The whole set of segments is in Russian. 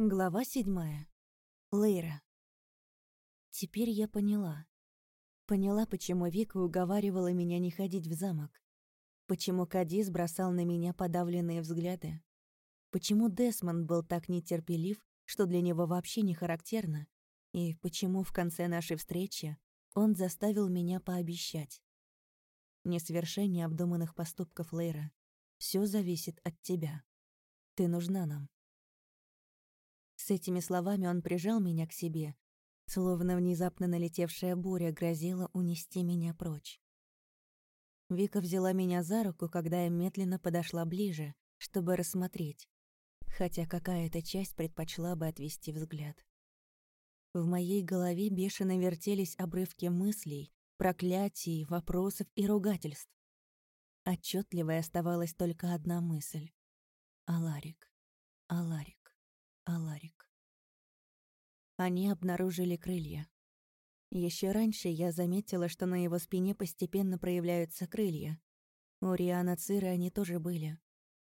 Глава седьмая. Лейра. Теперь я поняла. Поняла, почему Вика уговаривала меня не ходить в замок. Почему Кадис бросал на меня подавленные взгляды. Почему Десмонд был так нетерпелив, что для него вообще не характерно. И почему в конце нашей встречи он заставил меня пообещать. Несовершение обдуманных поступков Лейра. Все зависит от тебя. Ты нужна нам. С этими словами он прижал меня к себе, словно внезапно налетевшая буря грозила унести меня прочь. Вика взяла меня за руку, когда я медленно подошла ближе, чтобы рассмотреть, хотя какая-то часть предпочла бы отвести взгляд. В моей голове бешено вертелись обрывки мыслей, проклятий, вопросов и ругательств. Отчетливой оставалась только одна мысль. Аларик, Аларик. Аларик. Они обнаружили крылья. Еще раньше я заметила, что на его спине постепенно проявляются крылья. У Риана Циры они тоже были.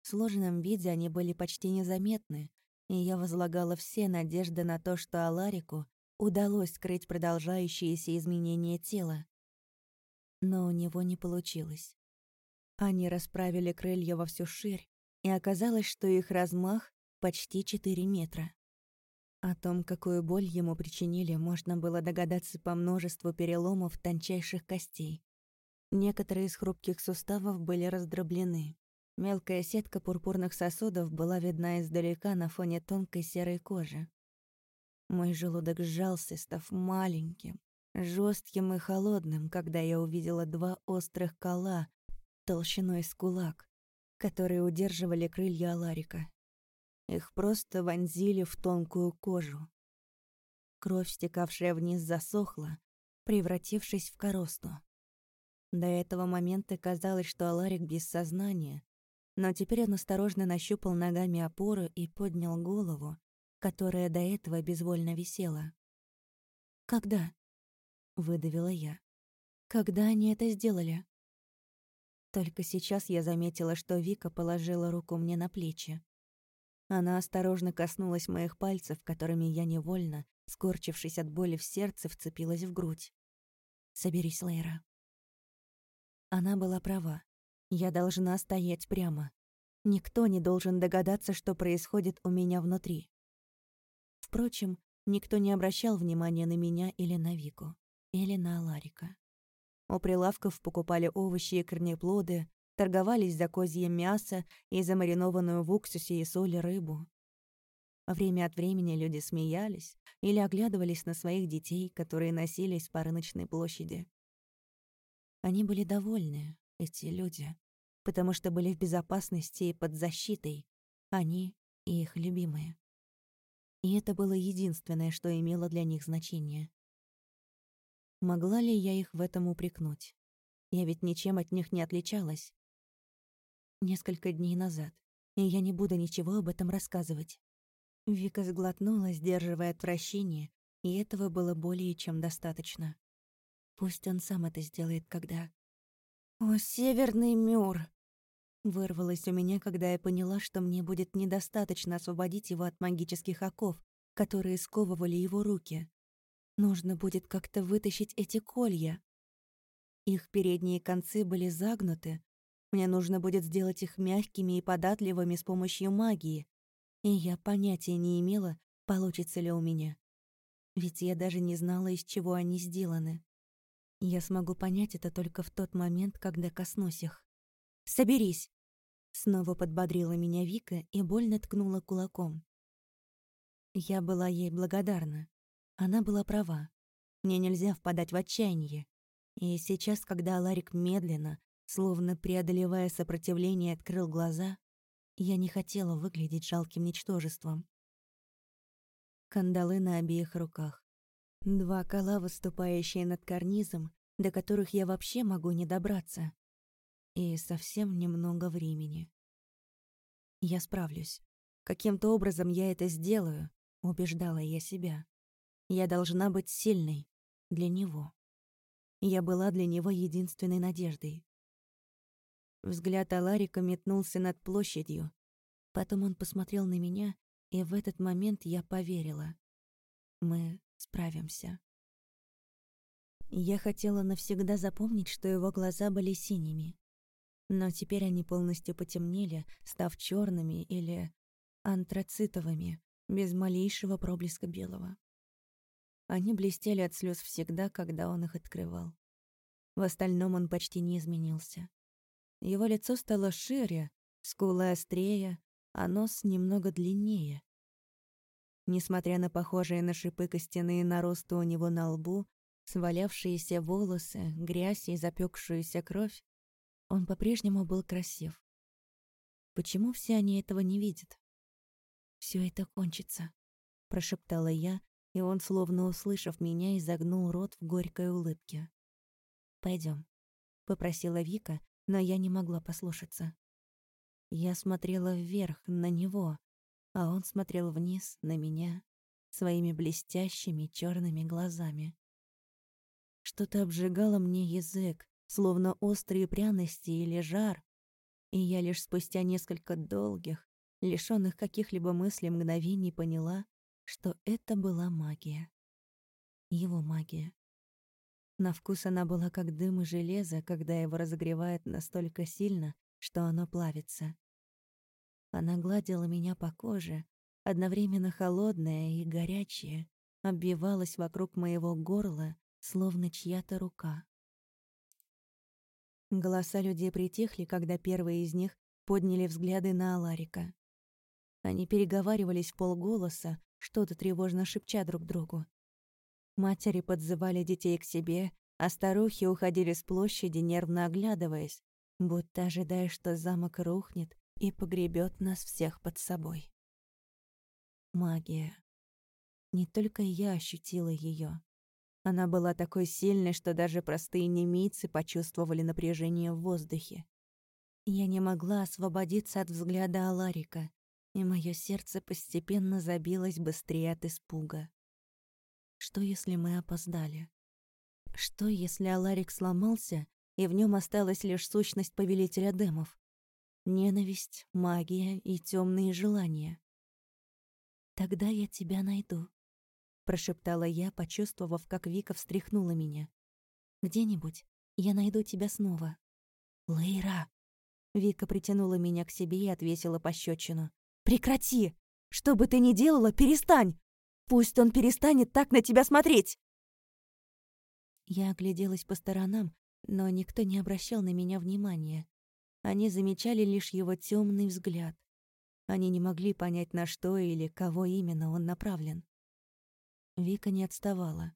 В сложенном виде они были почти незаметны, и я возлагала все надежды на то, что Аларику удалось скрыть продолжающиеся изменения тела. Но у него не получилось. Они расправили крылья во всю ширь, и оказалось, что их размах почти 4 метра. О том, какую боль ему причинили, можно было догадаться по множеству переломов тончайших костей. Некоторые из хрупких суставов были раздроблены. Мелкая сетка пурпурных сосудов была видна издалека на фоне тонкой серой кожи. Мой желудок сжался, став маленьким, жестким и холодным, когда я увидела два острых кола толщиной с кулак, которые удерживали крылья Аларика. Их просто вонзили в тонкую кожу. Кровь, стекавшая вниз, засохла, превратившись в коросту. До этого момента казалось, что Аларик без сознания, но теперь он осторожно нащупал ногами опору и поднял голову, которая до этого безвольно висела. «Когда?» — выдавила я. «Когда они это сделали?» Только сейчас я заметила, что Вика положила руку мне на плечи. Она осторожно коснулась моих пальцев, которыми я невольно, скорчившись от боли в сердце, вцепилась в грудь. «Соберись, Лейра». Она была права. Я должна стоять прямо. Никто не должен догадаться, что происходит у меня внутри. Впрочем, никто не обращал внимания на меня или на Вику, или на Аларика. У прилавков покупали овощи и корнеплоды, торговались за козье мясо и замаринованную в уксусе и соли рыбу. Время от времени люди смеялись или оглядывались на своих детей, которые носились по рыночной площади. Они были довольны, эти люди, потому что были в безопасности и под защитой, они и их любимые. И это было единственное, что имело для них значение. Могла ли я их в этом упрекнуть? Я ведь ничем от них не отличалась несколько дней назад, и я не буду ничего об этом рассказывать». Вика сглотнула, сдерживая отвращение, и этого было более чем достаточно. Пусть он сам это сделает, когда... «О, Северный Мюр!» Вырвалось у меня, когда я поняла, что мне будет недостаточно освободить его от магических оков, которые сковывали его руки. Нужно будет как-то вытащить эти колья. Их передние концы были загнуты, мне нужно будет сделать их мягкими и податливыми с помощью магии. И я понятия не имела, получится ли у меня. Ведь я даже не знала, из чего они сделаны. Я смогу понять это только в тот момент, когда коснусь их. «Соберись!» Снова подбодрила меня Вика и больно ткнула кулаком. Я была ей благодарна. Она была права. Мне нельзя впадать в отчаяние. И сейчас, когда Ларик медленно, Словно преодолевая сопротивление, открыл глаза. Я не хотела выглядеть жалким ничтожеством. Кандалы на обеих руках. Два кола, выступающие над карнизом, до которых я вообще могу не добраться. И совсем немного времени. Я справлюсь. Каким-то образом я это сделаю, убеждала я себя. Я должна быть сильной для него. Я была для него единственной надеждой. Взгляд Аларика метнулся над площадью. Потом он посмотрел на меня, И в этот момент я поверила. Мы справимся. Я хотела навсегда запомнить, что его глаза были синими. Но теперь они полностью потемнели, став черными или антрацитовыми, без малейшего проблеска белого. Они блестели от слез всегда, когда он их открывал. В остальном он почти не изменился. Его лицо стало шире, скулы острее, а нос немного длиннее. Несмотря на похожие на шипы костяные наросты у него на лбу, свалявшиеся волосы, грязь и запекшуюся кровь, он по-прежнему был красив. Почему все они этого не видят? Все это кончится», — прошептала я, и он, словно услышав меня, изогнул рот в горькой улыбке. Пойдем, попросила Вика, но я не могла послушаться. Я смотрела вверх, на него, а он смотрел вниз, на меня, своими блестящими черными глазами. Что-то обжигало мне язык, словно острые пряности или жар, и я лишь спустя несколько долгих, лишённых каких-либо мыслей мгновений поняла, что это была магия. Его магия. На вкус она была как дым и железо, когда его разогревает настолько сильно, что оно плавится. Она гладила меня по коже, одновременно холодная и горячая, обвивалась вокруг моего горла, словно чья-то рука. Голоса людей притихли, когда первые из них подняли взгляды на Аларика. Они переговаривались в полголоса, что-то тревожно шепча друг другу. Матери подзывали детей к себе, а старухи уходили с площади, нервно оглядываясь, будто ожидая, что замок рухнет и погребет нас всех под собой. Магия. Не только я ощутила ее. Она была такой сильной, что даже простые немийцы почувствовали напряжение в воздухе. Я не могла освободиться от взгляда Аларика, и мое сердце постепенно забилось быстрее от испуга. Что, если мы опоздали? Что, если Аларик сломался, и в нем осталась лишь сущность повелителя демов? Ненависть, магия и темные желания. «Тогда я тебя найду», — прошептала я, почувствовав, как Вика встряхнула меня. «Где-нибудь я найду тебя снова». «Лейра!» Вика притянула меня к себе и отвесила пощечину. Прекрати! Что бы ты ни делала, перестань! Пусть он перестанет так на тебя смотреть!» Я огляделась по сторонам, но никто не обращал на меня внимания. Они замечали лишь его темный взгляд. Они не могли понять, на что или кого именно он направлен. Вика не отставала.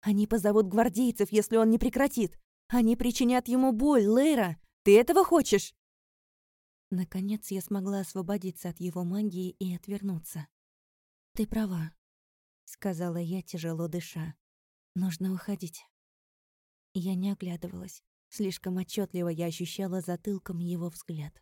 «Они позовут гвардейцев, если он не прекратит! Они причинят ему боль, Лейра! Ты этого хочешь?» Наконец я смогла освободиться от его магии и отвернуться. «Ты права», — сказала я, тяжело дыша. «Нужно уходить». Я не оглядывалась. Слишком отчетливо я ощущала затылком его взгляд.